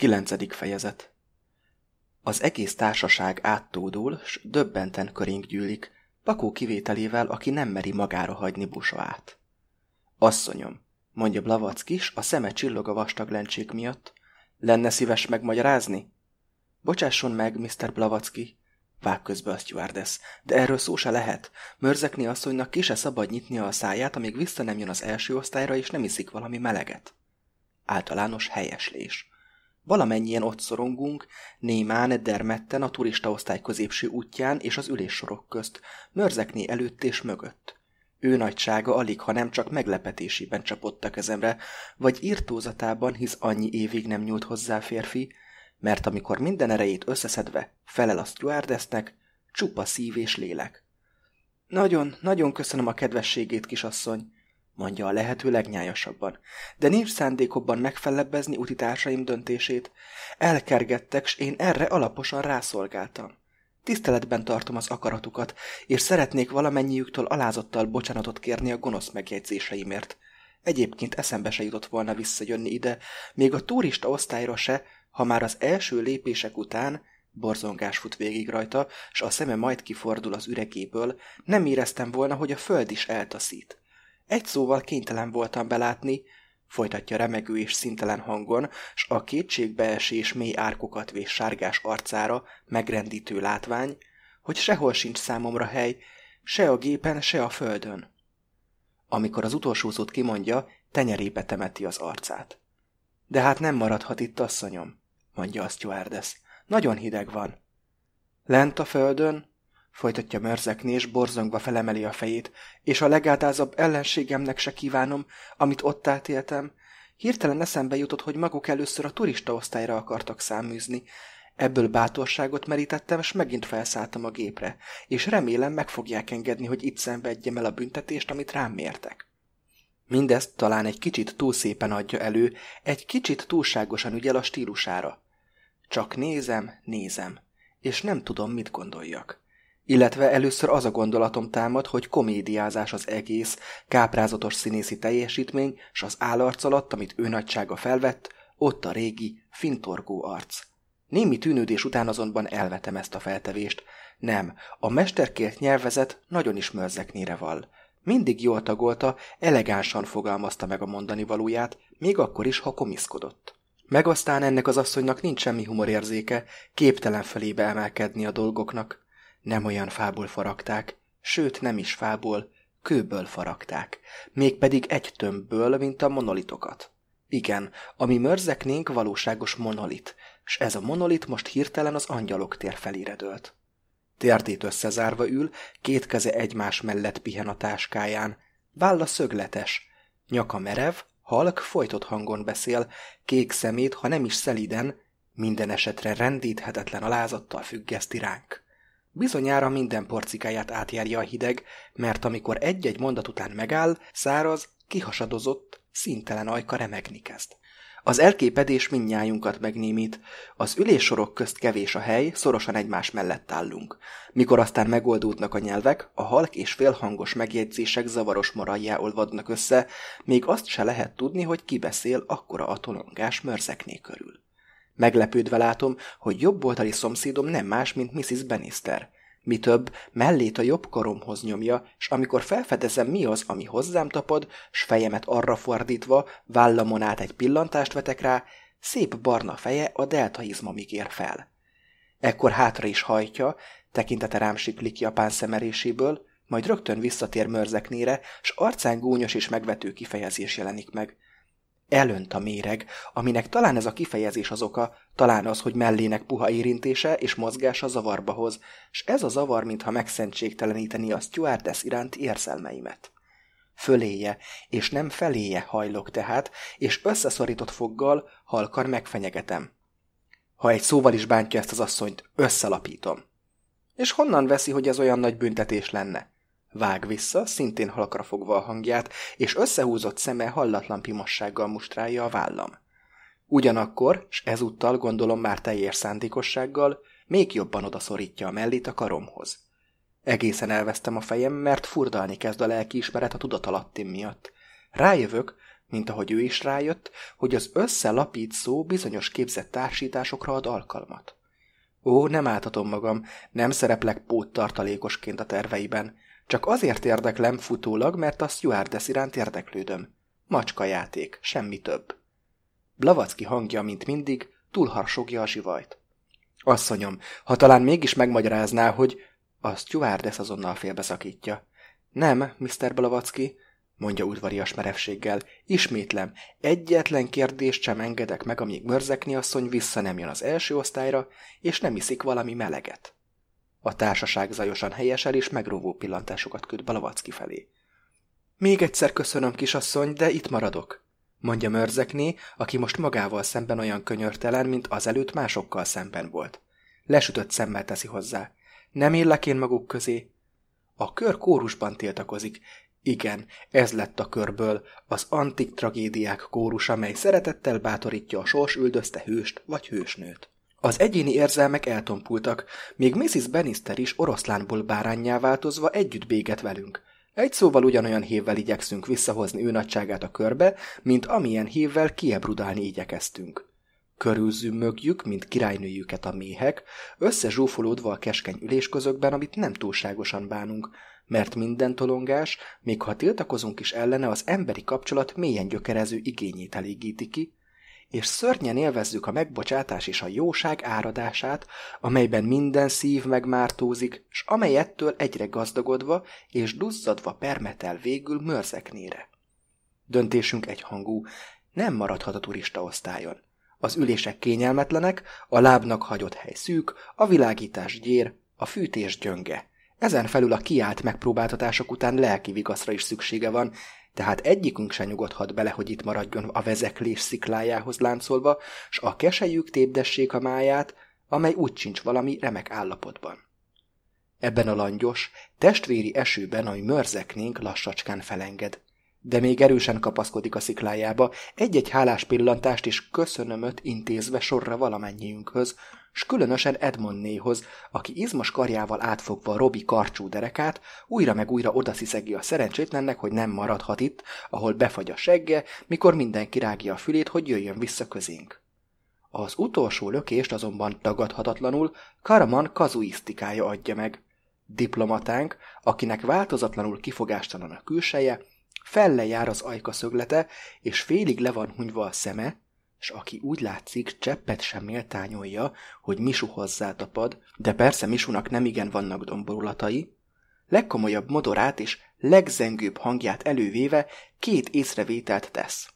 Kilencedik fejezet Az egész társaság áttódul, s döbbenten körénk gyűlik, Pakó kivételével, aki nem meri magára hagyni busoát. Asszonyom, mondja Blavackis, a szeme csillog a vastag lencsék miatt. Lenne szíves megmagyarázni? Bocsásson meg, Mr. Blavacki, vág közbe a stewardess, de erről szó se lehet. Mörzekni asszonynak ki se szabad nyitnia a száját, amíg vissza nem jön az első osztályra, és nem iszik valami meleget. Általános helyeslés. Valamennyien ott szorongunk, némán, dermedten a turistaosztály középső útján és az üléssorok közt, mörzekné előtt és mögött. Ő nagysága alig, ha nem csak meglepetésében csapott a kezemre, vagy írtózatában, hisz annyi évig nem nyúlt hozzá férfi, mert amikor minden erejét összeszedve felel a stewardessnek, csupa szív és lélek. Nagyon, nagyon köszönöm a kedvességét, kisasszony, mondja a lehető legnyájasabban, de nincs szándékobban megfelebbezni utitársaim döntését. Elkergettek, s én erre alaposan rászolgáltam. Tiszteletben tartom az akaratukat, és szeretnék valamennyiüktől alázottal bocsánatot kérni a gonosz megjegyzéseimért. Egyébként eszembe se jutott volna visszajönni ide, még a turista osztályra se, ha már az első lépések után borzongás fut végig rajta, s a szeme majd kifordul az üregéből, nem éreztem volna, hogy a föld is eltaszít. Egy szóval kénytelen voltam belátni, folytatja remegő és szintelen hangon, s a kétségbeesés mély árkokat vés sárgás arcára megrendítő látvány, hogy sehol sincs számomra hely, se a gépen, se a földön. Amikor az utolsó szót kimondja, tenyerébe temeti az arcát. De hát nem maradhat itt, asszonyom, mondja a stewardess. Nagyon hideg van. Lent a földön, folytatja mörzekni, és borzongva felemeli a fejét, és a legátázabb ellenségemnek se kívánom, amit ott átéltem. Hirtelen eszembe jutott, hogy maguk először a turista osztályra akartak száműzni. Ebből bátorságot merítettem, és megint felszálltam a gépre, és remélem meg fogják engedni, hogy itt szenvedjem el a büntetést, amit rám mértek. Mindezt talán egy kicsit túl szépen adja elő, egy kicsit túlságosan ügyel a stílusára. Csak nézem, nézem, és nem tudom, mit gondoljak. Illetve először az a gondolatom támad, hogy komédiázás az egész, káprázatos színészi teljesítmény, s az állarc alatt, amit ő nagysága felvett, ott a régi, fintorgó arc. Némi tűnődés után azonban elvetem ezt a feltevést. Nem, a mesterkért nyelvezet nagyon is mörzeknére val. Mindig jól tagolta, elegánsan fogalmazta meg a mondani valóját, még akkor is, ha komiszkodott. Meg aztán ennek az asszonynak nincs semmi humorérzéke, képtelen felébe emelkedni a dolgoknak. Nem olyan fából faragták, sőt nem is fából, kőből faragták, mégpedig egy tömbből, mint a monolitokat. Igen, ami mörzeknénk valóságos monolit, s ez a monolit most hirtelen az angyalok tér felére dőlt. Térdét összezárva ül, két keze egymás mellett pihen a táskáján, válla szögletes, nyaka merev, halk folytott hangon beszél, kék szemét, ha nem is szeliden, minden esetre rendíthetetlen alázattal függeszti ránk. Bizonyára minden porcikáját átjárja a hideg, mert amikor egy-egy mondat után megáll, száraz, kihasadozott, szintelen ajka remegni kezd. Az elképedés mindnyájunkat megnémít. Az üléssorok közt kevés a hely, szorosan egymás mellett állunk. Mikor aztán megoldódnak a nyelvek, a halk és félhangos megjegyzések zavaros moraljá olvadnak össze, még azt se lehet tudni, hogy ki beszél akkora a tolongás mörzekné körül. Meglepődve látom, hogy jobboldali szomszédom nem más, mint Mrs. Bannister. Mi több, mellét a jobb karomhoz nyomja, s amikor felfedezem, mi az, ami hozzám tapad, s fejemet arra fordítva, vállamon át egy pillantást vetek rá, szép barna feje a deltaizmamig ér fel. Ekkor hátra is hajtja, tekintete rám siklik japán szemeréséből, majd rögtön visszatér mörzeknére, s arcán gúnyos és megvető kifejezés jelenik meg – Elönt a méreg, aminek talán ez a kifejezés az oka, talán az, hogy mellének puha érintése és mozgása zavarba hoz, s ez a zavar, mintha megszentségteleníteni a stewardess iránti érzelmeimet. Föléje, és nem feléje hajlok tehát, és összeszorított foggal halkar megfenyegetem. Ha egy szóval is bántja ezt az asszonyt, összelapítom. És honnan veszi, hogy ez olyan nagy büntetés lenne? Vág vissza, szintén halkra fogva a hangját, és összehúzott szeme hallatlan pimassággal mustrálja a vállam. Ugyanakkor, s ezúttal gondolom már teljes szándékossággal, még jobban odaszorítja a mellét a karomhoz. Egészen elvesztem a fejem, mert furdalni kezd a lelkiismeret a tudatalattim miatt. Rájövök, mint ahogy ő is rájött, hogy az összelapít szó bizonyos képzett társításokra ad alkalmat. Ó, nem áltatom magam, nem szereplek póttartalékosként a terveiben, csak azért érdeklem futólag, mert a stewardess iránt érdeklődöm. Macska játék, semmi több. Blavacki hangja, mint mindig, túlharsogja a zsivajt. Asszonyom, ha talán mégis megmagyarázná, hogy... A stewardess azonnal félbeszakítja. Nem, Mr. Blavacki, mondja udvarias merevséggel. Ismétlem, egyetlen kérdést sem engedek meg, amíg mörzekni asszony vissza nem jön az első osztályra, és nem iszik valami meleget. A társaság zajosan helyesel, és megróvó pillantásokat küld Balavacki felé. Még egyszer köszönöm, kisasszony, de itt maradok, mondja mörzekné, aki most magával szemben olyan könyörtelen, mint azelőtt másokkal szemben volt. Lesütött szemmel teszi hozzá. Nem illek én maguk közé? A kör kórusban tiltakozik, igen, ez lett a körből, az antik tragédiák kórusa, mely szeretettel bátorítja a sors üldözte hőst vagy hősnőt. Az egyéni érzelmek eltompultak, még Mrs. Bannister is oroszlánból bárányjá változva együtt béget velünk. Egy szóval ugyanolyan hévvel igyekszünk visszahozni ő nagyságát a körbe, mint amilyen hévvel kiebrudálni igyekeztünk. Körülzümmögjük, mint királynőjüket a méhek, összezsúfolódva a keskeny ülésközökben, amit nem túlságosan bánunk, mert minden tolongás, még ha tiltakozunk is ellene, az emberi kapcsolat mélyen gyökerező igényét elégíti ki, és szörnyen élvezzük a megbocsátás és a jóság áradását, amelyben minden szív megmártózik, s amely ettől egyre gazdagodva és duzzadva permetel végül mörzeknére. Döntésünk egyhangú, nem maradhat a turista osztályon. Az ülések kényelmetlenek, a lábnak hagyott hely szűk, a világítás gyér, a fűtés gyönge. Ezen felül a kiált megpróbáltatások után lelki vigaszra is szüksége van, tehát egyikünk se nyugodhat bele, hogy itt maradjon a vezeklés sziklájához láncolva, s a kesejük tépdessék a máját, amely úgy sincs valami remek állapotban. Ebben a langyos, testvéri esőben, ami mörzeknénk, lassacskán felenged. De még erősen kapaszkodik a sziklájába, egy-egy hálás pillantást és köszönömöt intézve sorra valamennyiünkhöz, s különösen Edmondnéhoz, aki izmos karjával átfogva Robi karcsú derekát, újra meg újra odasziszegi a szerencsétlennek, hogy nem maradhat itt, ahol befagy a segge, mikor mindenki rágja a fülét, hogy jöjjön vissza közénk. Az utolsó lökést azonban tagadhatatlanul Karaman kazuisztikája adja meg. Diplomatánk, akinek változatlanul kifogástalan a külseje, felle jár az ajka szöglete, és félig le van hunyva a szeme, s aki úgy látszik, cseppet sem méltányolja, hogy Misu hozzátapad, de persze Misunak nem igen vannak domborulatai, legkomolyabb modorát és legzengőbb hangját elővéve két észrevételt tesz.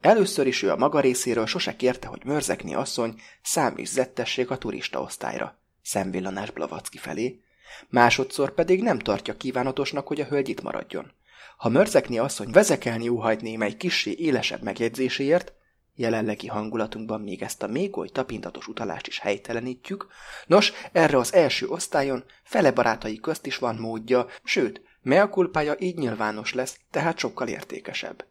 Először is ő a maga részéről sose kérte, hogy mörzekni asszony szám és zettessék a turista osztályra, szemvillanás Blavacki felé, másodszor pedig nem tartja kívánatosnak, hogy a hölgy itt maradjon. Ha mörzekni asszony vezekelni óhajt némely kissé élesebb megjegyzéséért, jelenlegi hangulatunkban még ezt a még oly tapintatos utalást is helytelenítjük, nos, erre az első osztályon fele barátai közt is van módja, sőt, mea kulpája így nyilvános lesz, tehát sokkal értékesebb.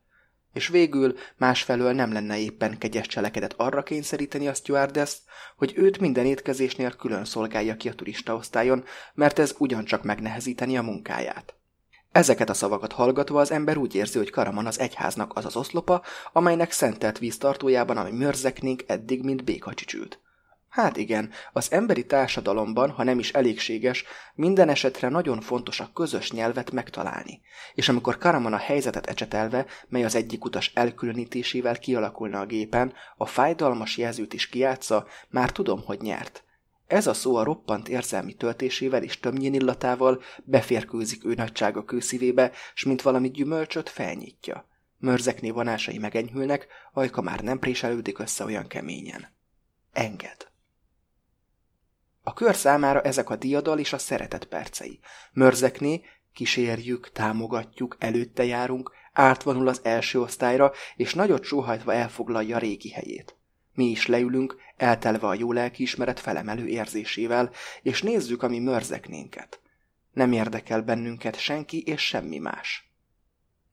És végül másfelől nem lenne éppen kegyes cselekedet arra kényszeríteni a stewardess hogy őt minden étkezésnél külön szolgálja ki a turista osztályon, mert ez ugyancsak megnehezíteni a munkáját. Ezeket a szavakat hallgatva az ember úgy érzi, hogy Karaman az egyháznak az az oszlopa, amelynek szentelt víztartójában, ami mörzeknénk eddig, mint békacsücsült. Hát igen, az emberi társadalomban, ha nem is elégséges, minden esetre nagyon fontos a közös nyelvet megtalálni. És amikor Karaman a helyzetet ecsetelve, mely az egyik utas elkülönítésével kialakulna a gépen, a fájdalmas jelzőt is kiátsza, már tudom, hogy nyert. Ez a szó a roppant érzelmi töltésével és tömnyén illatával beférkőzik ő nagysága kőszívébe, s mint valami gyümölcsöt felnyitja. Mörzekné vonásai megenyhülnek, ajka már nem préselődik össze olyan keményen. Enged. A kör számára ezek a diadal és a szeretet percei. Mörzekné, kísérjük, támogatjuk, előtte járunk, átvonul az első osztályra, és nagyot sóhajtva elfoglalja a régi helyét. Mi is leülünk, eltelve a jó lelkiismeret felemelő érzésével, és nézzük, ami mörzeknénket. Nem érdekel bennünket senki és semmi más.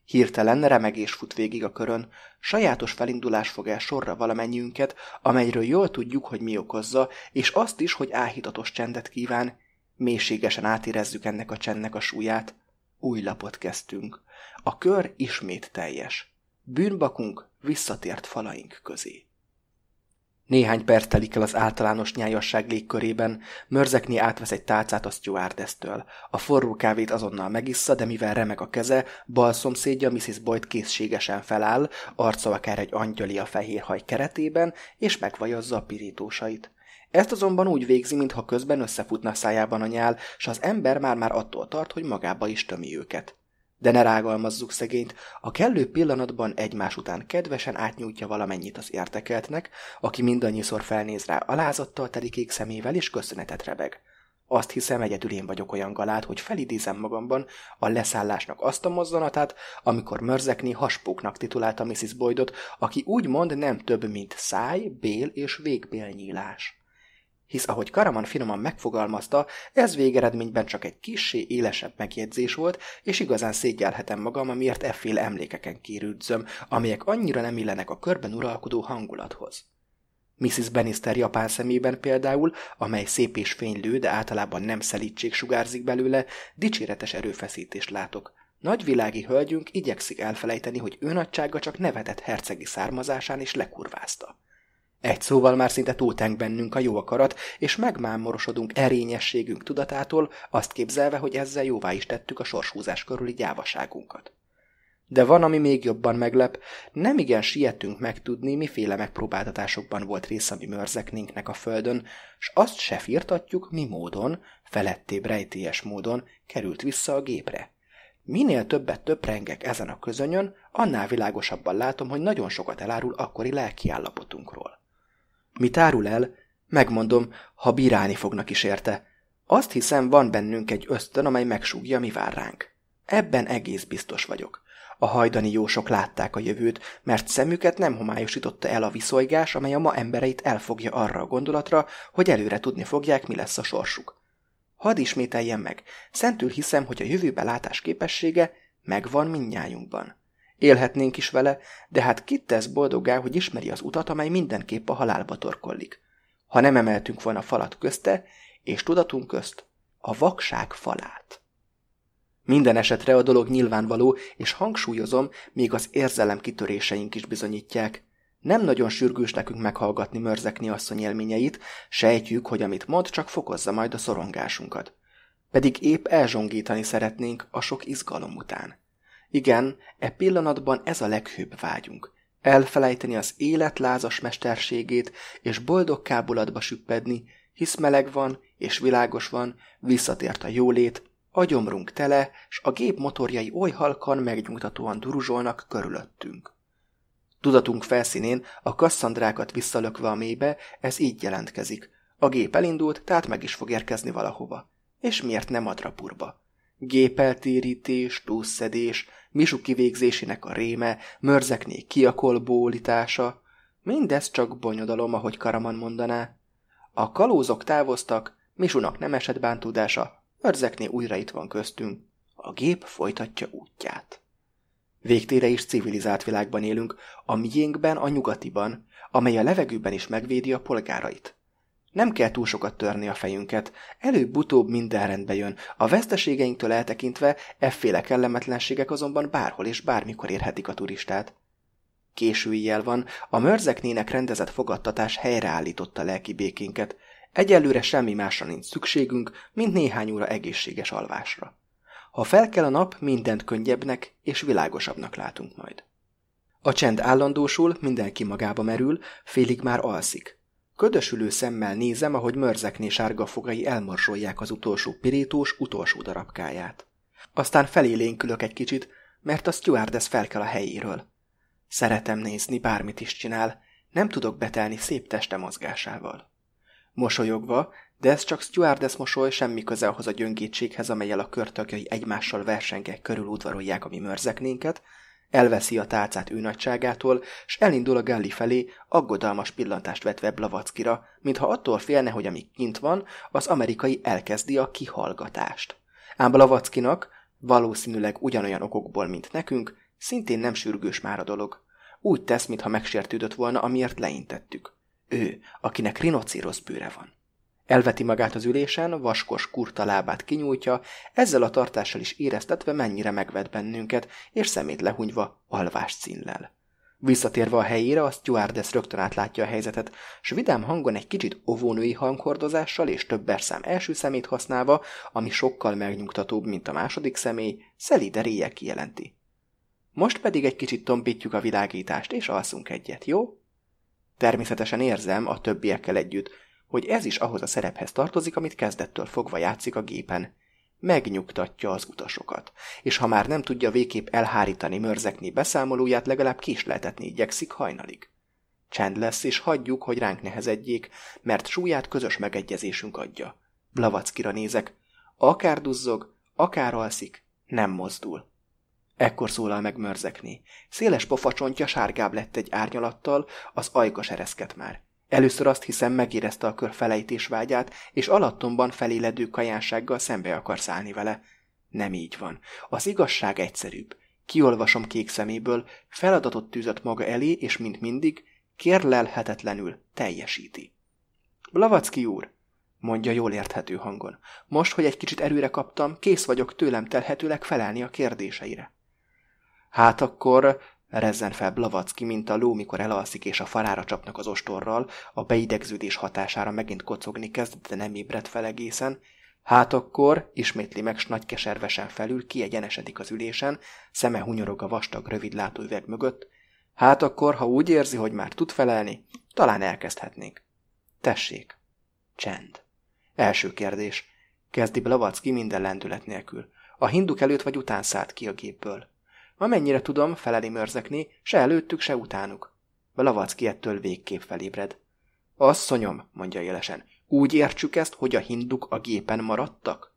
Hirtelen remegés fut végig a körön, sajátos felindulás fog el sorra valamennyiünket, amelyről jól tudjuk, hogy mi okozza, és azt is, hogy áhítatos csendet kíván. Mélységesen átérezzük ennek a csendnek a súlyát. Új lapot kezdtünk. A kör ismét teljes. bűnbakunk visszatért falaink közé. Néhány perc telik el az általános nyájasság légkörében, Mörzekni átvesz egy tálcát a stewardesztől. A forró kávét azonnal megissza, de mivel remeg a keze, bal szomszédja Mrs. Boyd készségesen feláll, arca akár egy angyali a fehér haj keretében, és megvajazza a pirítósait. Ezt azonban úgy végzi, mintha közben összefutna szájában a nyál, s az ember már-már attól tart, hogy magába is tömi őket. De ne rágalmazzuk szegényt, a kellő pillanatban egymás után kedvesen átnyújtja valamennyit az értekeltnek, aki mindannyiszor felnéz rá alázattal teli kék szemével és köszönetet rebeg. Azt hiszem, egyedül én vagyok olyan galát, hogy felidézem magamban a leszállásnak azt a mozzanatát, amikor Mörzekni haspóknak titulálta Mrs. Boydot, aki úgy mond nem több, mint száj, bél és végbélnyílás hisz ahogy Karaman finoman megfogalmazta, ez végeredményben csak egy kissé élesebb megjegyzés volt, és igazán szégyelhetem magam, amiért efféle emlékeken kérődzöm, amelyek annyira nem illenek a körben uralkodó hangulathoz. Mrs. Bannister japán szemében például, amely szép és fénylő, de általában nem szelítség sugárzik belőle, dicséretes erőfeszítést látok. Nagyvilági hölgyünk igyekszik elfelejteni, hogy ő nagysága csak nevetett hercegi származásán is lekurvázta. Egy szóval már szinte túltenk bennünk a jó akarat, és megmámorosodunk erényességünk tudatától, azt képzelve, hogy ezzel jóvá is tettük a sorshúzás körüli gyávaságunkat. De van, ami még jobban meglep, nem igen sietünk megtudni, miféle megpróbáltatásokban volt rész a mi mörzeknénknek a földön, s azt se firtatjuk, mi módon, felettébb rejtélyes módon került vissza a gépre. Minél többet töprengek ezen a közönyön, annál világosabban látom, hogy nagyon sokat elárul akkori lelkiállapotunkról. Mit árul el? Megmondom, ha bírálni fognak is érte. Azt hiszem, van bennünk egy ösztön, amely megsúgja, mi vár ránk. Ebben egész biztos vagyok. A hajdani jósok látták a jövőt, mert szemüket nem homályosította el a viszolygás, amely a ma embereit elfogja arra a gondolatra, hogy előre tudni fogják, mi lesz a sorsuk. Hadd ismételjem meg, szentül hiszem, hogy a jövőbe látás képessége megvan mindnyájunkban. Élhetnénk is vele, de hát kit tesz boldoggá, hogy ismeri az utat, amely mindenképp a halálba torkollik. Ha nem emeltünk volna falat közte, és tudatunk közt a vakság falát. Minden esetre a dolog nyilvánvaló, és hangsúlyozom, még az érzelem kitöréseink is bizonyítják. Nem nagyon sürgős nekünk meghallgatni mörzekni asszony élményeit, sejtjük, hogy amit mond, csak fokozza majd a szorongásunkat. Pedig épp elzsongítani szeretnénk a sok izgalom után. Igen, e pillanatban ez a leghőbb vágyunk. Elfelejteni az élet lázas mesterségét, és boldog kábulatba süppedni, hisz meleg van, és világos van, visszatért a jólét, a gyomrunk tele, s a gép motorjai oly halkan megnyugtatóan duruzsolnak körülöttünk. Tudatunk felszínén a kasszandrákat visszalökve a mélybe, ez így jelentkezik. A gép elindult, tehát meg is fog érkezni valahova. És miért nem adrapurba? Gépeltérítés, túlszedés, misuk kivégzésének a réme, mörzekné kiakolbólítása, mindez csak bonyodalom, ahogy Karaman mondaná. A kalózok távoztak, Misunak nem esett bántódása, mörzekné újra itt van köztünk. A gép folytatja útját. Végtére is civilizált világban élünk, a miénkben, a nyugatiban, amely a levegőben is megvédi a polgárait. Nem kell túl sokat törni a fejünket, előbb-utóbb minden rendbe jön, a veszteségeinktől eltekintve efféle kellemetlenségek azonban bárhol és bármikor érhetik a turistát. Késői jel van, a mörzeknének rendezett fogadtatás helyreállította lelki békénket, egyelőre semmi másra nincs szükségünk, mint néhány óra egészséges alvásra. Ha fel kell a nap, mindent könnyebbnek és világosabbnak látunk majd. A csend állandósul, mindenki magába merül, félig már alszik. Ködösülő szemmel nézem, ahogy mörzekné sárga fogai elmorzsolják az utolsó pirítós utolsó darabkáját. Aztán felélénkülök egy kicsit, mert a stewardess felkel a helyéről. Szeretem nézni, bármit is csinál, nem tudok betelni szép teste mozgásával. Mosolyogva, de ez csak stewardess mosoly, semmi köze ahhoz a gyöngétséghez, amelyel a körtagjai egymással versengek körül udvarolják a mi mörzeknénket, Elveszi a tálcát ő nagyságától, s elindul a Galli felé, aggodalmas pillantást vetve Blavackira, mintha attól félne, hogy amíg kint van, az amerikai elkezdi a kihallgatást. Ám Blavackinak, valószínűleg ugyanolyan okokból, mint nekünk, szintén nem sürgős már a dolog. Úgy tesz, mintha megsértődött volna, amiért leintettük. Ő, akinek rinocérosz bőre van. Elveti magát az ülésen, vaskos kurta lábát kinyújtja, ezzel a tartással is éreztetve mennyire megvet bennünket, és szemét lehunyva alvás színlel. Visszatérve a helyére, a stewardess rögtön átlátja a helyzetet, s vidám hangon egy kicsit ovónői hanghordozással és több berszám első szemét használva, ami sokkal megnyugtatóbb, mint a második személy, szelíde réje kijelenti. Most pedig egy kicsit tompítjuk a világítást, és alszunk egyet, jó? Természetesen érzem a többiekkel együtt, hogy ez is ahhoz a szerephez tartozik, amit kezdettől fogva játszik a gépen. Megnyugtatja az utasokat, és ha már nem tudja végképp elhárítani mörzekni beszámolóját, legalább késleltetni igyekszik hajnalig. Csend lesz, és hagyjuk, hogy ránk nehezedjék, mert súlyát közös megegyezésünk adja. Blavackira nézek. Akár duzzog, akár alszik, nem mozdul. Ekkor szólal meg mörzekni. Széles pofacsontja sárgább lett egy árnyalattal, az ajka sereszket már. Először azt hiszem megérezte a kör felejtés vágyát, és alattomban feléledő kajánsággal szembe akar szállni vele. Nem így van. Az igazság egyszerűbb. Kiolvasom kék szeméből, feladatot tűzött maga elé, és mint mindig, kérlelhetetlenül teljesíti. Blavacki úr, mondja jól érthető hangon. Most, hogy egy kicsit erőre kaptam, kész vagyok tőlem telhetőleg felelni a kérdéseire. Hát akkor Rezzen fel Blavacki, mint a ló, mikor elalszik és a farára csapnak az ostorral, a beidegződés hatására megint kocogni kezd, de nem ébred fel egészen. Hát akkor, ismétli meg, s nagy keservesen felül, kiegyenesedik az ülésen, szeme hunyorog a vastag, rövid látóüveg mögött. Hát akkor, ha úgy érzi, hogy már tud felelni, talán elkezdhetnénk. Tessék. Csend. Első kérdés. Kezdi Blavacki minden lendület nélkül. A hinduk előtt vagy után szállt ki a gépből. Amennyire tudom, feleli mörzekni, se előttük, se utánuk. Lavacki ettől végképp felébred. Asszonyom, mondja élesen, úgy értsük ezt, hogy a hinduk a gépen maradtak?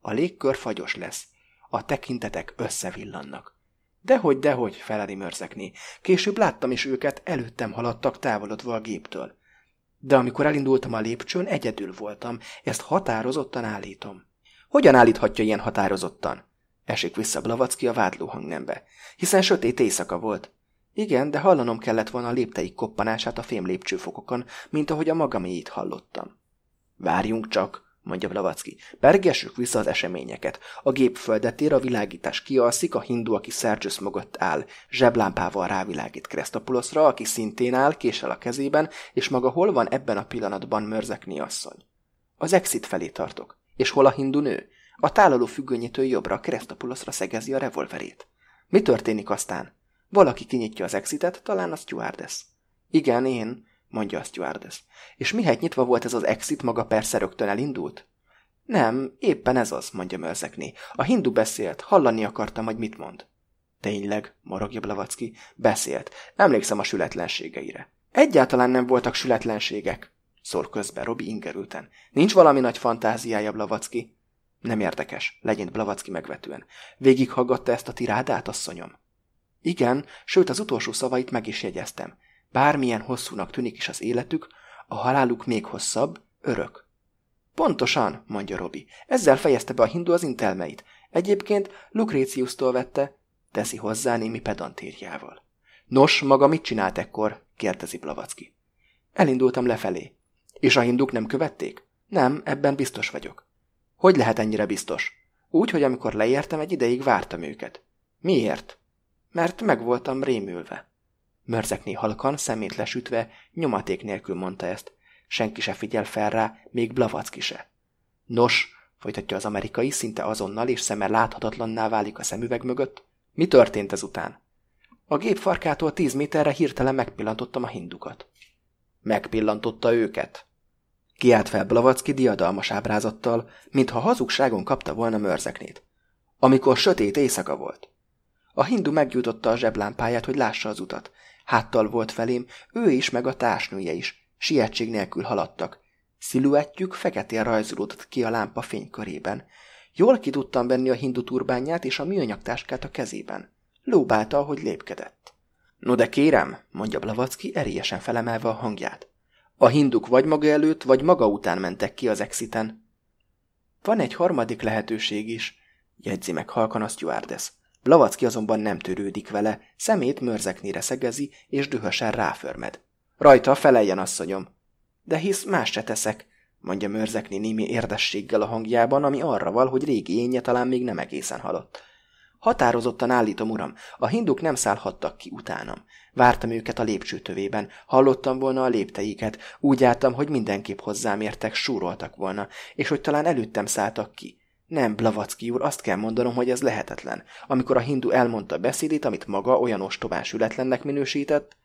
A légkör fagyos lesz. A tekintetek összevillannak. Dehogy, dehogy, feleli mörzekni. Később láttam is őket, előttem haladtak távolodva a géptől. De amikor elindultam a lépcsőn, egyedül voltam, ezt határozottan állítom. Hogyan állíthatja ilyen határozottan? Esik vissza Blavacki a vádló hangnembe. Hiszen sötét éjszaka volt. Igen, de hallanom kellett volna a lépteik koppanását a fém lépcsőfokokon, mint ahogy a magaméjét hallottam. Várjunk csak, mondja Blavacki. Pergessük vissza az eseményeket. A gép földet ér, a világítás kialszik, a hindu, aki Sergius mögött áll, zseblámpával rávilágít Kresztopulosra, aki szintén áll, késsel a kezében, és maga hol van ebben a pillanatban mörzekni asszony? Az exit felé tartok. És hol a hindu nő? A tálaló függönyétől jobbra Keresztapulosra szegezi a revolverét. Mi történik aztán? Valaki kinyitja az exitet, talán a stewardess. Igen, én, mondja a stewardess. És mihet nyitva volt ez az exit, maga persze rögtön elindult? Nem, éppen ez az, mondja Mörzekné. A hindu beszélt, hallani akartam, hogy mit mond. Tényleg, morogja Blavacki, beszélt. Emlékszem a sületlenségeire. Egyáltalán nem voltak sületlenségek, szól közben Robi ingerülten. Nincs valami nagy fantáziája, Blavacki. Nem érdekes, legyint Blavacki megvetően. Végighallgatta ezt a tirádát, asszonyom? Igen, sőt az utolsó szavait meg is jegyeztem. Bármilyen hosszúnak tűnik is az életük, a haláluk még hosszabb, örök. Pontosan, mondja Robi. Ezzel fejezte be a hindu az intelmeit. Egyébként Lucréciusztól vette, teszi hozzá némi pedantériával. Nos, maga mit csinált ekkor? kérdezi Blavacki. Elindultam lefelé. És a hinduk nem követték? Nem, ebben biztos vagyok. Hogy lehet ennyire biztos? Úgy, hogy amikor leértem, egy ideig vártam őket. Miért? Mert meg voltam rémülve. Mörzekné halkan, szemét lesütve, nyomaték nélkül mondta ezt. Senki se figyel fel rá, még Blavacki se. Nos, folytatja az amerikai, szinte azonnal, és szeme láthatatlanná válik a szemüveg mögött. Mi történt ezután? A gép farkától tíz méterre hirtelen megpillantottam a hindukat. Megpillantotta őket? Kiált fel Blavacki diadalmas ábrázattal, mintha hazugságon kapta volna mörzeknét. Amikor sötét éjszaka volt. A hindu megjutotta a zseblámpáját, hogy lássa az utat. Háttal volt felém, ő is, meg a társnője is. Sietség nélkül haladtak. Sziluettjük feketén rajzolódott ki a lámpa fénykörében. Jól ki tudtam venni a hindu turbányát és a műanyag táskát a kezében. Lóbálta, ahogy lépkedett. No de kérem, mondja Blavacki, erélyesen felemelve a hangját. A hinduk vagy maga előtt, vagy maga után mentek ki az exiten. Van egy harmadik lehetőség is, jegyzi meg halkan a stewardess. Blavacki azonban nem törődik vele, szemét mörzeknire szegezi, és dühösen ráförmed. Rajta feleljen, asszonyom. De hisz más se teszek, mondja Mörzekni némi érdességgel a hangjában, ami arra val, hogy régi énje talán még nem egészen halott. Határozottan állítom, uram, a hinduk nem szállhattak ki utánam. Vártam őket a lépcsőtövében, hallottam volna a lépteiket, úgy álltam, hogy mindenképp hozzám értek, súroltak volna, és hogy talán előttem szálltak ki. Nem, Blavacki úr, azt kell mondanom, hogy ez lehetetlen. Amikor a hindu elmondta beszédét, amit maga olyan ostobán sületlennek minősített,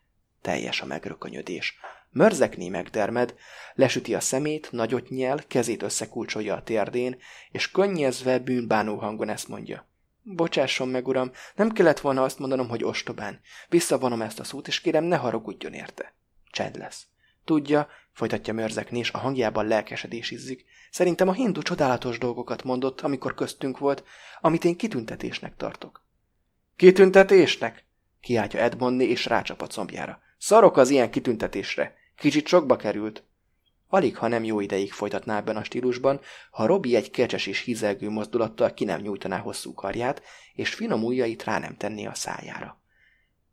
teljes a megrökönyödés. Mörzekné megdermed, lesüti a szemét, nagyot nyel, kezét összekulcsolja a térdén, és könnyezve bűnbánó hangon ezt mondja. Bocsásson meg, uram, nem kellett volna azt mondanom, hogy ostobán. Visszavonom ezt a szót, és kérem, ne haragudjon érte. Csend lesz. Tudja, folytatja Mörzekné, és a hangjában lelkesedés izzik. Szerintem a hindu csodálatos dolgokat mondott, amikor köztünk volt, amit én kitüntetésnek tartok. Kitüntetésnek? kiáltja Edmondné, és rácsap a combjára. Szarok az ilyen kitüntetésre. Kicsit sokba került. Alig, ha nem jó ideig folytatná ebben a stílusban, ha Robi egy kecses és hizelgő mozdulattal ki nem nyújtaná hosszú karját, és finom ujjait rá nem tenné a szájára.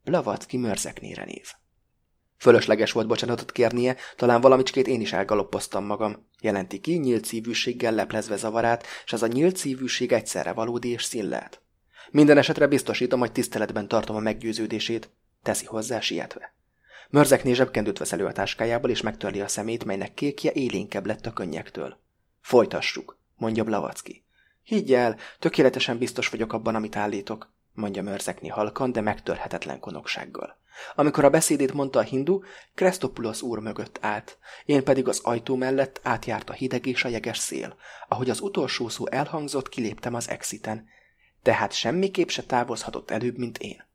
Blavacki mörzeknére néz. Fölösleges volt bocsánatot kérnie, talán valamicskét én is elgaloppoztam magam, jelenti ki nyílt szívűséggel leplezve zavarát, és az a nyílt szívűség egyszerre valódi és színlelt. Minden esetre biztosítom, hogy tiszteletben tartom a meggyőződését, teszi hozzá sietve. Mörzekné zsebkendőt vesz elő a táskájából, és megtörli a szemét, melynek kékje élénkebb lett a könnyektől. Folytassuk, mondja Blavacki. Higgy el, tökéletesen biztos vagyok abban, amit állítok, mondja Mörzekni halkan, de megtörhetetlen konoksággal. Amikor a beszédét mondta a hindu, Krestopulos úr mögött állt, én pedig az ajtó mellett átjárt a hideg és a jeges szél. Ahogy az utolsó szó elhangzott, kiléptem az exiten, tehát semmiképp se távozhatott előbb, mint én.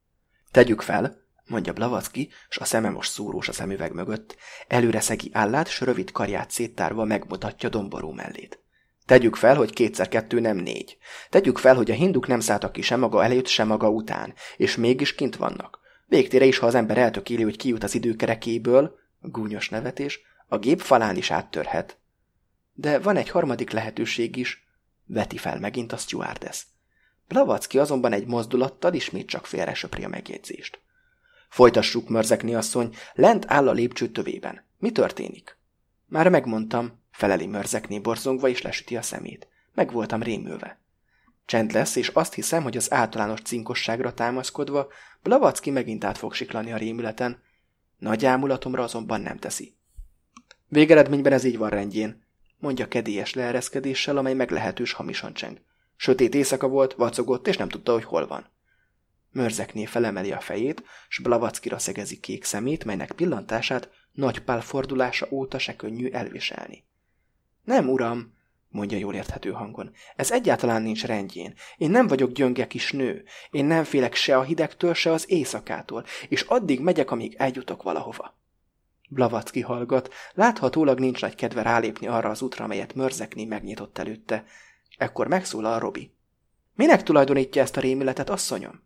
Tegyük fel, mondja Blavacki, s a szeme most szúrós a szemüveg mögött, előre szegi állát, s rövid karját széttárva megmutatja domború mellét. Tegyük fel, hogy kétszer kettő nem négy. Tegyük fel, hogy a hinduk nem szálltak ki sem maga előtt, sem maga után, és mégis kint vannak. Végtére is, ha az ember eltökéli, hogy kijut az időkerekéből, gúnyos nevetés, a gép falán is áttörhet. De van egy harmadik lehetőség is, veti fel megint a stewardess. Blavacki azonban egy mozdulattal ismét csak félre söpri a megjegyzést. Folytassuk, mörzekni asszony, lent áll a lépcső tövében. Mi történik? Már megmondtam, feleli mörzekné borzongva, és lesüti a szemét. Meg voltam rémülve. Csend lesz, és azt hiszem, hogy az általános cinkosságra támaszkodva Blavacki megint át fog siklani a rémületen. Nagy ámulatomra azonban nem teszi. Végeredményben ez így van rendjén, mondja kedélyes leereszkedéssel, amely meglehetős hamisan cseng. Sötét éjszaka volt, vacogott, és nem tudta, hogy hol van. Mörzekné felemeli a fejét, s Blavackira szegezi kék szemét, melynek pillantását nagy pál fordulása óta se könnyű elviselni. Nem, uram, mondja jól érthető hangon. Ez egyáltalán nincs rendjén. Én nem vagyok gyönge kis nő. Én nem félek se a hidegtől, se az éjszakától, és addig megyek, amíg eljutok valahova. Blavacki hallgat, láthatólag nincs nagy kedve rálépni arra az útra, amelyet Mörzekné megnyitott előtte. Ekkor megszólal Robi. Minek tulajdonítja ezt a rémületet, asszonyom?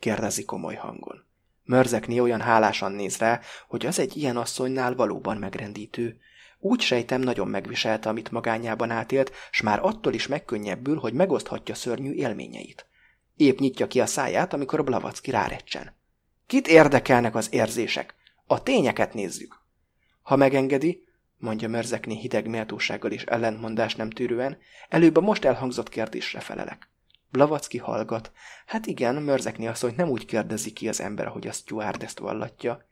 Kérdezi komoly hangon. Mörzekni olyan hálásan néz rá, hogy az egy ilyen asszonynál valóban megrendítő. Úgy sejtem, nagyon megviselte, amit magányában átélt, s már attól is megkönnyebbül, hogy megoszthatja szörnyű élményeit. Épp nyitja ki a száját, amikor Blavacki rárecsen. Kit érdekelnek az érzések? A tényeket nézzük. Ha megengedi, mondja Mörzekni hideg méltósággal és ellentmondás nem tűrően, előbb a most elhangzott kérdésre felelek. Blavacki hallgat. Hát igen, Mörzekni asszonyt nem úgy kérdezi ki az ember, ahogy a steward ezt vallatja.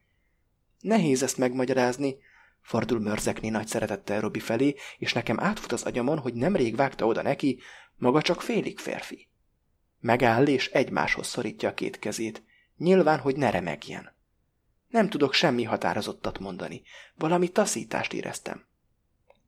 Nehéz ezt megmagyarázni, fordul Mörzekni nagy szeretettel Robi felé, és nekem átfut az agyamon, hogy nemrég vágta oda neki, maga csak félig férfi. Megáll, és egymáshoz szorítja a két kezét. Nyilván, hogy ne remegjen. Nem tudok semmi határozottat mondani. Valami taszítást éreztem.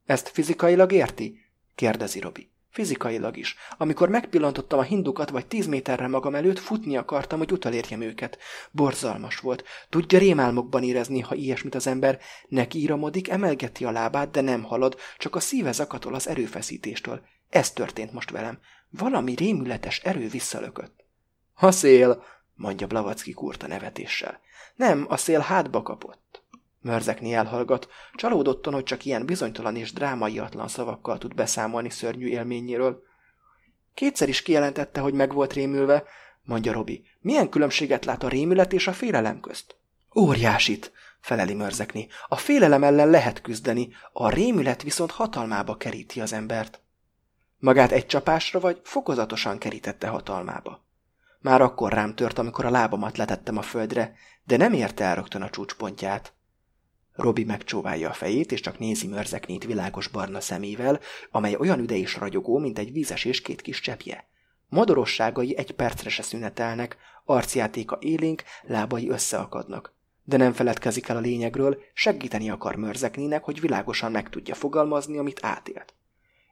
Ezt fizikailag érti? kérdezi Robi. Fizikailag is. Amikor megpillantottam a hindukat, vagy tíz méterre magam előtt, futni akartam, hogy utalérjem őket. Borzalmas volt. Tudja rémálmokban érezni, ha ilyesmit az ember. Neki íramodik, emelgeti a lábát, de nem halad, csak a szíve zakatol az erőfeszítéstől. Ez történt most velem. Valami rémületes erő visszalökött. A szél, mondja Blavacki kurta nevetéssel. Nem, a szél hátba kapott. Mörzekni elhallgat, csalódottan, hogy csak ilyen bizonytalan és drámaiatlan szavakkal tud beszámolni szörnyű élményéről. Kétszer is kijelentette, hogy meg volt rémülve, mondja Robi. Milyen különbséget lát a rémület és a félelem közt? Óriásit, feleli mörzekni. A félelem ellen lehet küzdeni, a rémület viszont hatalmába keríti az embert. Magát egy csapásra vagy fokozatosan kerítette hatalmába. Már akkor rám tört, amikor a lábamat letettem a földre, de nem érte el rögtön a csúcspontját. Robi megcsóválja a fejét, és csak nézi mörzeknét világos barna szemével, amely olyan üde és ragyogó, mint egy vízes és két kis csepje. Modorosságai egy percre se szünetelnek, arcjátéka élénk, lábai összeakadnak. De nem feledkezik el a lényegről, segíteni akar mörzeknének, hogy világosan meg tudja fogalmazni, amit átélt.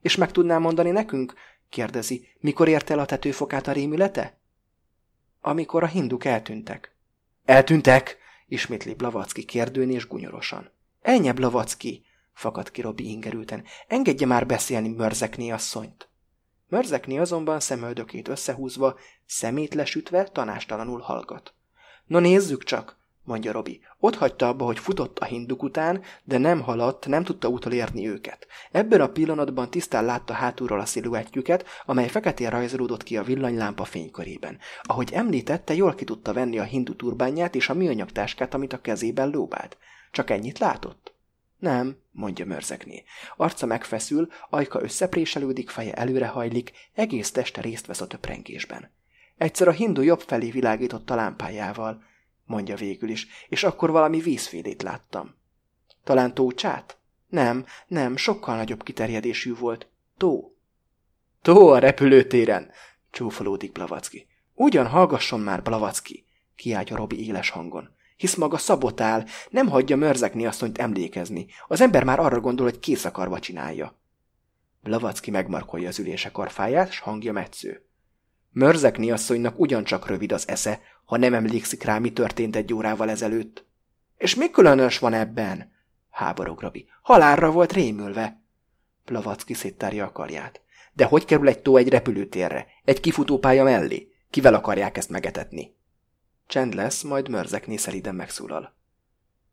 És meg tudná mondani nekünk? kérdezi. Mikor ért el a tetőfokát a rémülete? Amikor a hinduk eltűntek. Eltűntek? Ismétli Blavacki kérdőn és gunyorosan. Ennyi Blavacki, fakad ki Robi ingerülten. Engedje már beszélni Mörzekné asszonyt. Mörzekné azonban szemöldökét összehúzva, szemét lesütve, tanástalanul hallgat. No nézzük csak, mondja Robi. Ott hagyta abba, hogy futott a hinduk után, de nem haladt, nem tudta utolérni őket. Ebben a pillanatban tisztán látta hátulról a sziluettjüket, amely feketén rajzolódott ki a villanylámpa fénykörében. Ahogy említette, jól ki tudta venni a hindu turbányát és a műanyag táskát, amit a kezében lóbált. Csak ennyit látott? Nem, mondja mörzekné. Arca megfeszül, ajka összepréselődik, feje előrehajlik, egész teste részt vesz a töprengésben. Egyszer a hindu jobb felé világított a lámpájával mondja végül is, és akkor valami vízfélét láttam. Talán tócsát? Nem, nem, sokkal nagyobb kiterjedésű volt. Tó. Tó a repülőtéren, csúfolódik Blavacki. Ugyan hallgasson már, Blavacki, kiáltja Robi éles hangon. Hisz maga szabotál, nem hagyja mörzekni asszonyt emlékezni. Az ember már arra gondol, hogy kész akarva csinálja. Blavacki megmarkolja az ülése karfáját, s hangja metsző. Mörzekni asszonynak ugyancsak rövid az esze, ha nem emlékszik rá, mi történt egy órával ezelőtt. És mi különös van ebben? Háborog Robi. Halálra volt rémülve. Plavacki széttárja a karját. De hogy kerül egy tó egy repülőtérre? Egy kifutópálya mellé? Kivel akarják ezt megetetni? Csend lesz, majd mörzekné szeliden megszólal.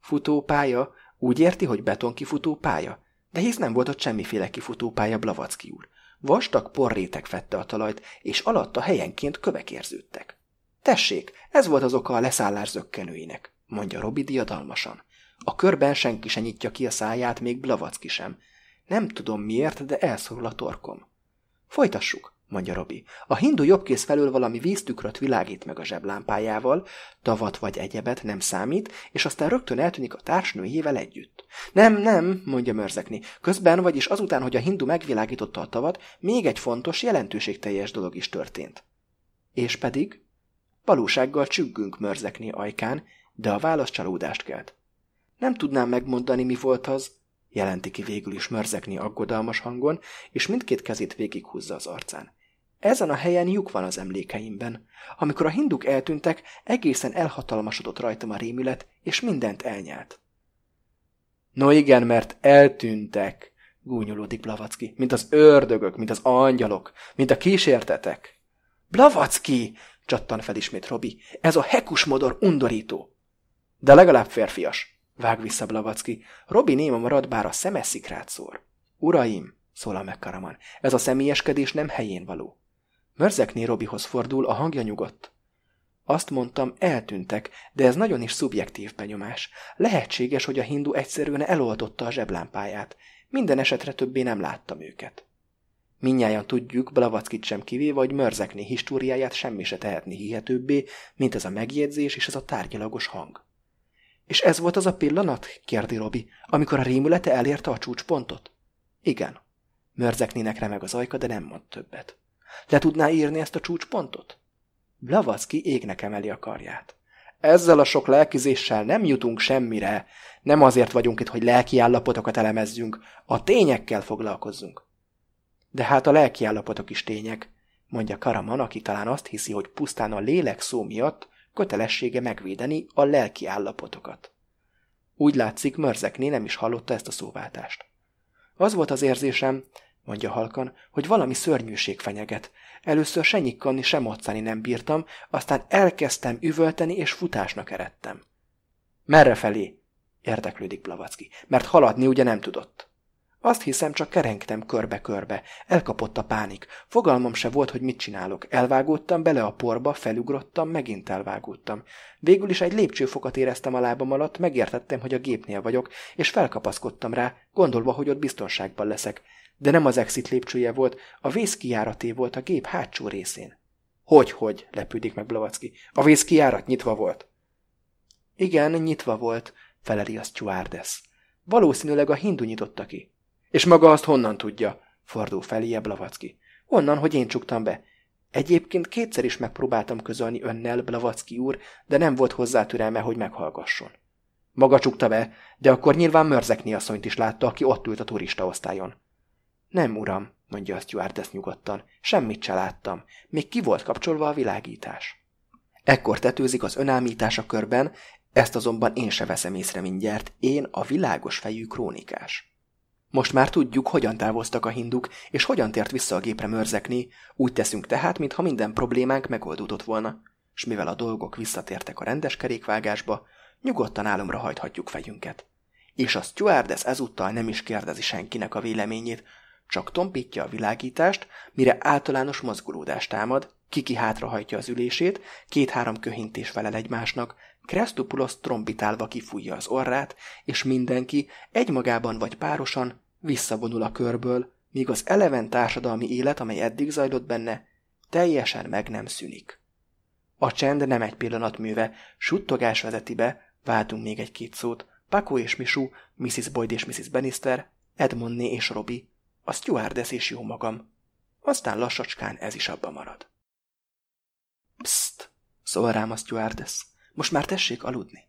Futópálya? Úgy érti, hogy betonkifutópálya? De hisz nem volt ott semmiféle kifutópálya, Blavacki úr. Vastag porrétek fette a talajt, és alatta helyenként kövek érződtek. Tessék, ez volt az oka a leszállás zöggenőinek, mondja Robi diadalmasan. A körben senki se nyitja ki a száját, még Blavacki sem. Nem tudom miért, de elszorul a torkom. Folytassuk, mondja Robi. A hindu jobbkész felől valami víztükröt világít meg a zseblámpájával, tavat vagy egyebet nem számít, és aztán rögtön eltűnik a társnőjével együtt. Nem, nem, mondja mörzekni. Közben, vagyis azután, hogy a hindu megvilágította a tavat, még egy fontos, jelentőségteljes dolog is történt. És pedig? Valósággal csüggünk mörzekni ajkán, de a válasz csalódást kelt. Nem tudnám megmondani, mi volt az, jelenti ki végül is mörzekni aggodalmas hangon, és mindkét kezét végighúzza az arcán. Ezen a helyen lyuk van az emlékeimben. Amikor a hinduk eltűntek, egészen elhatalmasodott rajtam a rémület, és mindent elnyelt. No igen, mert eltűntek, gúnyolódik Blavacki, mint az ördögök, mint az angyalok, mint a kísértetek. Blavacki! csattan fel ismét Robi. Ez a hekusmodor undorító. De legalább férfias, vág vissza Blavacki. Robi néma marad, bár a szeme szikrát szór. Uraim, szólal meg Karaman, ez a személyeskedés nem helyén való. Mörzekné Robihoz fordul, a hangja nyugodt. Azt mondtam, eltűntek, de ez nagyon is szubjektív benyomás. Lehetséges, hogy a hindu egyszerűen eloltotta a zseblámpáját. Minden esetre többé nem láttam őket. Minnyáján tudjuk, Blavackit sem kivéve, hogy Mörzekné históriáját semmi se tehetni hihetőbbé, mint ez a megjegyzés és ez a tárgyalagos hang. És ez volt az a pillanat, kérdi Robi, amikor a rémülete elérte a csúcspontot? Igen. Mörzeknének remeg az ajka, de nem mond többet. Le tudná írni ezt a csúcspontot? Blavacki égnek emeli a karját. Ezzel a sok lelkizéssel nem jutunk semmire. Nem azért vagyunk itt, hogy lelki állapotokat elemezzünk, a tényekkel foglalkozzunk. De hát a lelki is tények, mondja Karaman, aki talán azt hiszi, hogy pusztán a lélek szó miatt kötelessége megvédeni a lelki állapotokat. Úgy látszik, Mörzekné nem is hallotta ezt a szóváltást. Az volt az érzésem, mondja halkan, hogy valami szörnyűség fenyeget. Először se nyikkanni, se moccani nem bírtam, aztán elkezdtem üvölteni, és futásnak eredtem. Merre felé? érdeklődik Blavacki, mert haladni ugye nem tudott. Azt hiszem, csak kerengtem körbe-körbe. Elkapott a pánik. Fogalmam se volt, hogy mit csinálok. Elvágódtam bele a porba, felugrottam, megint elvágódtam. Végül is egy lépcsőfokat éreztem a lábam alatt, megértettem, hogy a gépnél vagyok, és felkapaszkodtam rá, gondolva, hogy ott biztonságban leszek. De nem az exit lépcsője volt, a vészkijáraté volt a gép hátsó részén. Hogy-hogy, lepődik meg Blavacki. A vészkijárat nyitva volt. Igen, nyitva volt, feleli a stewardess. Valószínűleg a hindu nyitotta ki. És maga azt honnan tudja? Fordul felé Blavacki. Onnan, hogy én csuktam be. Egyébként kétszer is megpróbáltam közölni önnel, Blavacki úr, de nem volt hozzá türelme, hogy meghallgasson. Maga csukta be, de akkor nyilván Mörzekni asszonyt is látta, aki ott ült a turista osztályon. Nem, uram, mondja a stewardess nyugodtan. Semmit se láttam. Még ki volt kapcsolva a világítás. Ekkor tetőzik az önállítás a körben, ezt azonban én se veszem észre mindjárt, én a világos fejű krónikás. Most már tudjuk, hogyan távoztak a hinduk, és hogyan tért vissza a gépre mörzekni, úgy teszünk tehát, mintha minden problémánk megoldódott volna. És mivel a dolgok visszatértek a rendes kerékvágásba, nyugodtan álomra hajthatjuk fejünket. És a stewardess ezúttal nem is kérdezi senkinek a véleményét, csak tompítja a világítást, mire általános mozgulódást támad, kiki hátrahajtja az ülését, két-három köhintés felel egymásnak, Krestupulos trombitálva kifújja az orrát, és mindenki egymagában vagy párosan visszavonul a körből, míg az eleven társadalmi élet, amely eddig zajlott benne, teljesen meg nem szűnik. A csend nem egy pillanat műve, suttogás vezeti be, váltunk még egy-két szót, Paco és Misu, Mrs. Boyd és Mrs. Bannister, Edmondné és Robi, a stewardess és jó magam. Aztán lassacskán ez is abba marad. Pszt, szól rám a stewardess. Most már tessék aludni.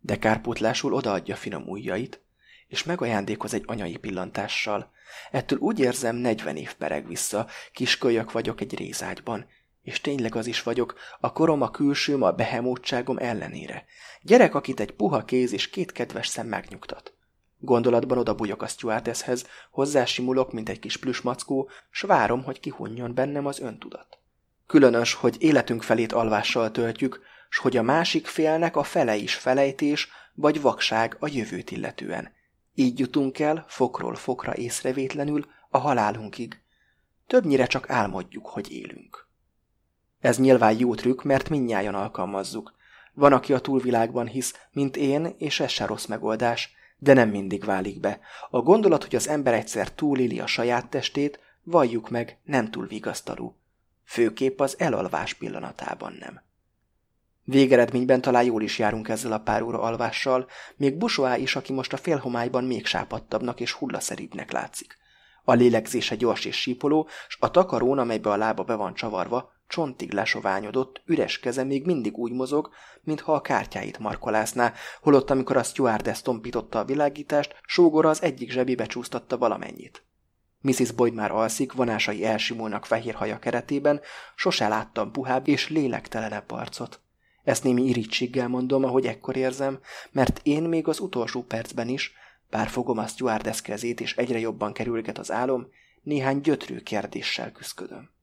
De kárpótlásul odaadja finom ujjait, és megajándékoz egy anyai pillantással. Ettől úgy érzem, negyven év pereg vissza, kiskölyök vagyok egy rézágyban, és tényleg az is vagyok, a korom, a külsőm, a behemótságom ellenére. Gyerek, akit egy puha kéz és két kedves szem megnyugtat. Gondolatban oda bújok a stewardesshez, hozzásimulok, mint egy kis plüsmackó, s várom, hogy kihunjon bennem az öntudat. Különös, hogy életünk felét alvással töltjük, s hogy a másik félnek a fele is felejtés vagy vakság a jövőt illetően. Így jutunk el, fokról fokra észrevétlenül, a halálunkig. Többnyire csak álmodjuk, hogy élünk. Ez nyilván jó trükk, mert mindnyájan alkalmazzuk. Van, aki a túlvilágban hisz, mint én, és ez se rossz megoldás, de nem mindig válik be. A gondolat, hogy az ember egyszer túléli a saját testét, valljuk meg, nem túl vigasztaló. Főképp az elalvás pillanatában nem. Végeredményben talán jól is járunk ezzel a pár óra alvással, még Busoá is, aki most a félhomályban még sápadtabbnak és hullaszerűbbnek látszik. A lélegzése gyors és sípoló, s a takarón, amelybe a lába be van csavarva, csontig lesoványodott, üres keze még mindig úgy mozog, mintha a kártyáit markolázná, holott amikor a stewardess tompította a világítást, sógora az egyik zsebébe csúsztatta valamennyit. Mrs. Boyd már alszik, vonásai elsimulnak fehér haja keretében, sose láttam puhább és lélektelenebb arcot. Ezt némi irítséggel mondom, ahogy ekkor érzem, mert én még az utolsó percben is, bár fogom a stewardess kezét és egyre jobban kerülget az álom, néhány gyötrő kérdéssel küszködöm.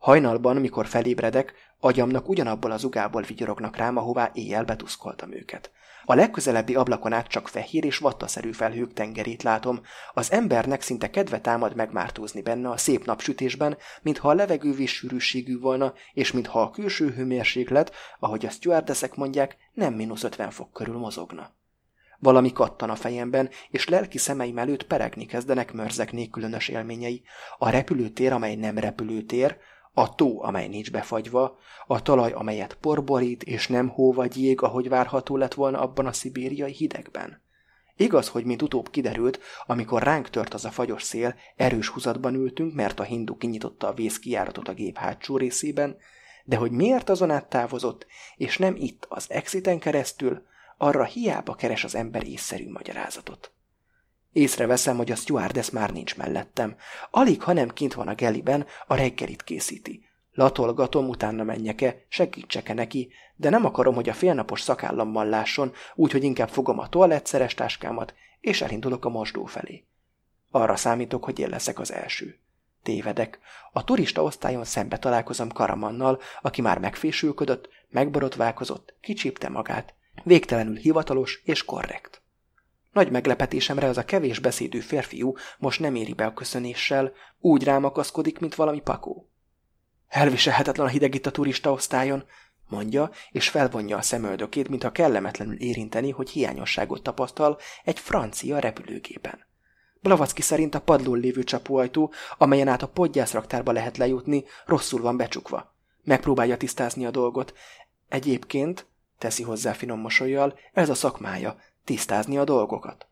Hajnalban, mikor felébredek, agyamnak ugyanabból az ugából vigyorognak rám, ahová éjjel betuszkoltam őket. A legközelebbi ablakon át csak fehér és vattaszerű felhők tengerét látom. Az embernek szinte kedve támad megmártózni benne a szép napsütésben, mintha a levegő vízsűrűségű volna, és mintha a külső hőmérséklet, ahogy a stewardeszek mondják, nem mínusz 50 fok körül mozogna. Valami kattan a fejemben, és lelki szemeim előtt peregni kezdenek mörzeknék különös élményei. A repülőtér, amely nem repülőtér, a tó, amely nincs befagyva, a talaj, amelyet porborít, és nem hó vagy jég, ahogy várható lett volna abban a szibériai hidegben. Igaz, hogy mint utóbb kiderült, amikor ránk tört az a fagyos szél, erős húzatban ültünk, mert a hindu kinyitotta a vészkijáratot a gép hátsó részében, de hogy miért azon át távozott, és nem itt az exiten keresztül, arra hiába keres az ember észszerű magyarázatot. Észreveszem, hogy a stewardess már nincs mellettem. Alig, ha nem kint van a geliben, a reggelit készíti. Latolgatom, utána menjek-e, segítsek-e neki, de nem akarom, hogy a félnapos szakállammal lásson, úgyhogy inkább fogom a toalettszeres táskámat, és elindulok a mosdó felé. Arra számítok, hogy én leszek az első. Tévedek. A turista osztályon szembe találkozom Karamannal, aki már megfésülködött, megborotválkozott, kicsípte magát. Végtelenül hivatalos és korrekt. Nagy meglepetésemre az a kevés beszédű férfiú most nem éri be a köszönéssel, úgy rámakaszkodik, mint valami pakó. Elviselhetetlen a hideg itt a turista osztályon, mondja, és felvonja a szemöldökét, mintha kellemetlenül érinteni, hogy hiányosságot tapasztal egy francia repülőgépen. Blavacki szerint a padlón lévő csapóajtó, amelyen át a podgyászraktárba lehet lejutni, rosszul van becsukva. Megpróbálja tisztázni a dolgot. Egyébként, teszi hozzá finom mosolyjal, ez a szakmája, tisztázni a dolgokat.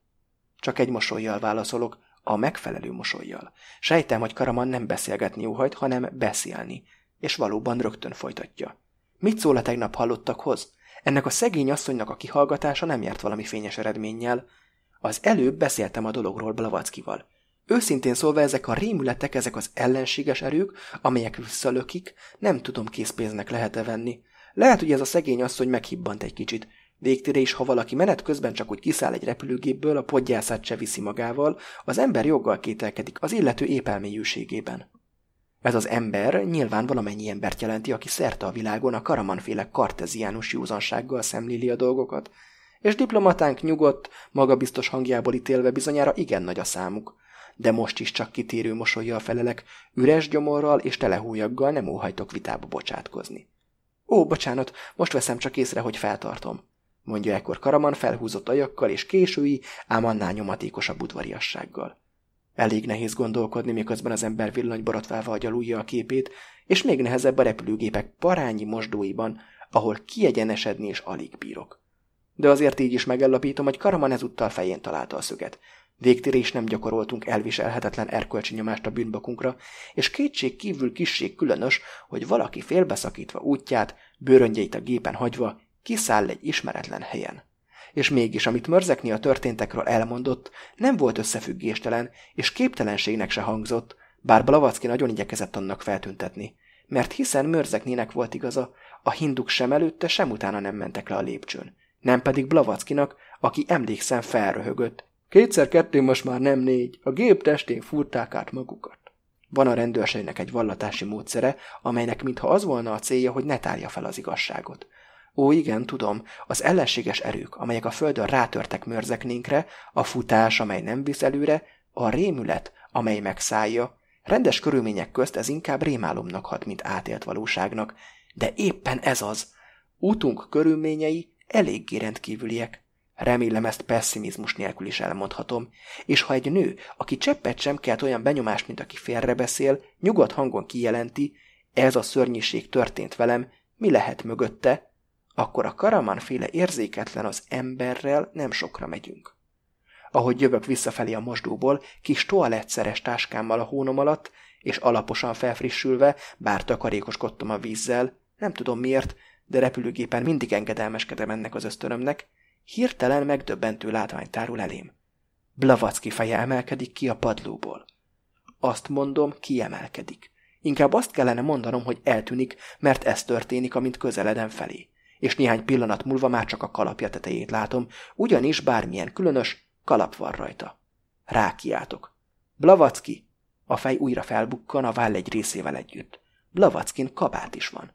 Csak egy mosolyjal válaszolok, a megfelelő mosolyjal. Sejtem, hogy Karaman nem beszélgetni óhajt, hanem beszélni, és valóban rögtön folytatja. Mit szól a tegnap hallottakhoz? Ennek a szegény asszonynak a kihallgatása nem járt valami fényes eredménnyel. Az előbb beszéltem a dologról Blavackival. Őszintén szólva ezek a rémületek, ezek az ellenséges erők, amelyek visszalökik, nem tudom készpénznek lehet-e venni. Lehet, hogy ez a szegény asszony meghibbant egy kicsit. Végtére is, ha valaki menet közben csak úgy kiszáll egy repülőgépből, a podgyászát se viszi magával, az ember joggal kételkedik az illető épelmélyűségében. Ez az ember nyilván valamennyi embert jelenti, aki szerte a világon a karamanféle karteziánus józansággal szemléli a dolgokat, és diplomatánk nyugodt, magabiztos hangjából ítélve bizonyára igen nagy a számuk. De most is csak kitérő mosolyjal felelek, üres gyomorral és telehújaggal nem óhajtok vitába bocsátkozni. Ó, bocsánat, most veszem csak észre, hogy feltartom, mondja ekkor Karaman felhúzott ajakkal és késői, ám annál nyomatékosabb udvariassággal. Elég nehéz gondolkodni, miközben az ember villany borotválva agyalújja a képét, és még nehezebb a repülőgépek parányi mosdóiban, ahol kiegyenesedni és alig bírok. De azért így is megállapítom, hogy Karaman ezúttal fején találta a szöget. Végtére is nem gyakoroltunk elviselhetetlen erkölcsi nyomást a bűnbakunkra, és kétség kívül kisség különös, hogy valaki félbeszakítva útját, bőröngyeit a gépen hagyva, kiszáll egy ismeretlen helyen és mégis amit Mörzekni a történtekről elmondott, nem volt összefüggéstelen, és képtelenségnek se hangzott, bár Blavacki nagyon igyekezett annak feltüntetni. Mert hiszen Mörzeknének volt igaza, a hinduk sem előtte, sem utána nem mentek le a lépcsőn. Nem pedig Blavackinak, aki emlékszem felröhögött. Kétszer kettő most már nem négy, a gép testén furták át magukat. Van a rendőrségnek egy vallatási módszere, amelynek mintha az volna a célja, hogy ne tárja fel az igazságot. Ó, igen, tudom, az ellenséges erők, amelyek a földön rátörtek mörzeknénkre, a futás, amely nem visz előre, a rémület, amely megszállja, rendes körülmények közt ez inkább rémálomnak hat, mint átélt valóságnak, de éppen ez az. Útunk körülményei eléggé rendkívüliek. Remélem ezt pessimizmus nélkül is elmondhatom, és ha egy nő, aki cseppet sem kelt olyan benyomást, mint aki félrebeszél, nyugodt hangon kijelenti, ez a szörnyiség történt velem, mi lehet mögötte, akkor a Karaman féle érzéketlen az emberrel nem sokra megyünk. Ahogy jövök visszafelé a mosdóból, kis toalettszeres táskámmal a hónom alatt, és alaposan felfrissülve, bár takarékoskodtam a vízzel, nem tudom miért, de repülőgépen mindig engedelmeskedem ennek az ösztönömnek, hirtelen megdöbbentő látvány tárul elém. Blavacki feje emelkedik ki a padlóból. Azt mondom, kiemelkedik. Inkább azt kellene mondanom, hogy eltűnik, mert ez történik, amint közeledem felé és néhány pillanat múlva már csak a kalapja tetejét látom, ugyanis bármilyen különös kalap van rajta. Rákiáltok. Blavacki! A fej újra felbukkan a váll egy részével együtt. Blavackin kabát is van.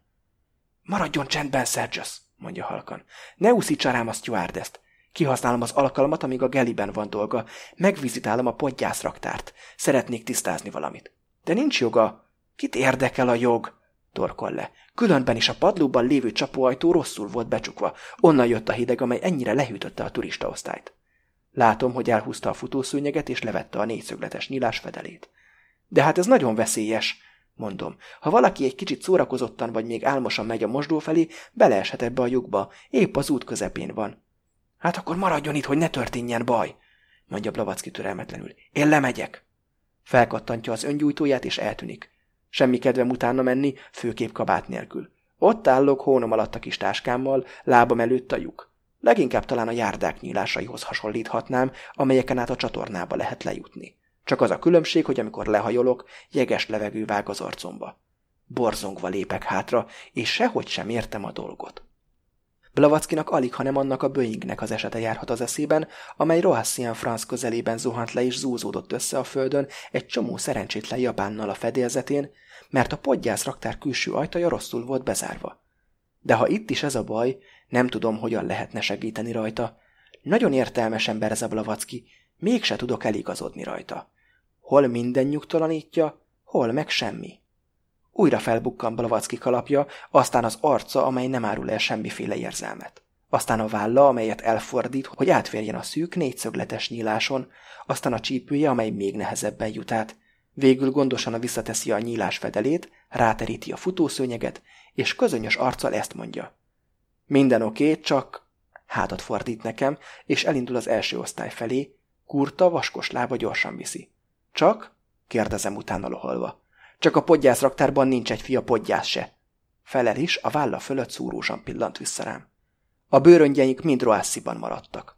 Maradjon csendben, Sergius, mondja halkan. Ne úszítsa rám a stewardeszt. Kihasználom az alkalmat, amíg a geliben van dolga. Megvizitálom a podgyászraktárt. Szeretnék tisztázni valamit. De nincs joga. Kit érdekel a jog? Torkol le. Különben is a padlóban lévő csapóajtó rosszul volt becsukva. Onnan jött a hideg, amely ennyire lehűtötte a turistaosztályt. Látom, hogy elhúzta a futószőnyeget, és levette a négyszögletes nyilás fedelét. De hát ez nagyon veszélyes, mondom. Ha valaki egy kicsit szórakozottan vagy még álmosan megy a mosdó felé, beleeshet ebbe a lyukba, épp az út közepén van. Hát akkor maradjon itt, hogy ne történjen baj, mondja Blavacki türelmetlenül. Én lemegyek. Felkattantja az öngyújtóját, és eltűnik. Semmi kedvem utána menni, főkép kabát nélkül. Ott állok hónom alatt a kis táskámmal, lábam előtt a lyuk. Leginkább talán a járdák nyílásaihoz hasonlíthatnám, amelyeken át a csatornába lehet lejutni. Csak az a különbség, hogy amikor lehajolok, jeges levegő vág az arcomba. Borzongva lépek hátra, és sehogy sem értem a dolgot. Blavackinak alig, hanem annak a Boeingnek az esete járhat az eszében, amely Rohassian Franz közelében zuhant le és zúzódott össze a földön egy csomó szerencsétlen japánnal a fedélzetén, mert a podgyász raktár külső ajtaja rosszul volt bezárva. De ha itt is ez a baj, nem tudom, hogyan lehetne segíteni rajta. Nagyon értelmes ember ez a Blavacki, mégse tudok eligazodni rajta. Hol minden nyugtalanítja, hol meg semmi. Újra felbukkan Blavacki kalapja, aztán az arca, amely nem árul el semmiféle érzelmet. Aztán a válla, amelyet elfordít, hogy átférjen a szűk négyszögletes nyíláson, aztán a csípője, amely még nehezebben jut át. Végül gondosan a visszateszi a nyílás fedelét, ráteríti a futószőnyeget, és közönyös arccal ezt mondja. Minden oké, csak hátat fordít nekem, és elindul az első osztály felé, kurta, vaskos lába gyorsan viszi. Csak? kérdezem utána loholva. Csak a podgyászraktárban nincs egy fia podgyász se. Felel is, a válla fölött szúrósan pillant vissza rám. A bőröngyeink mind roásziban maradtak.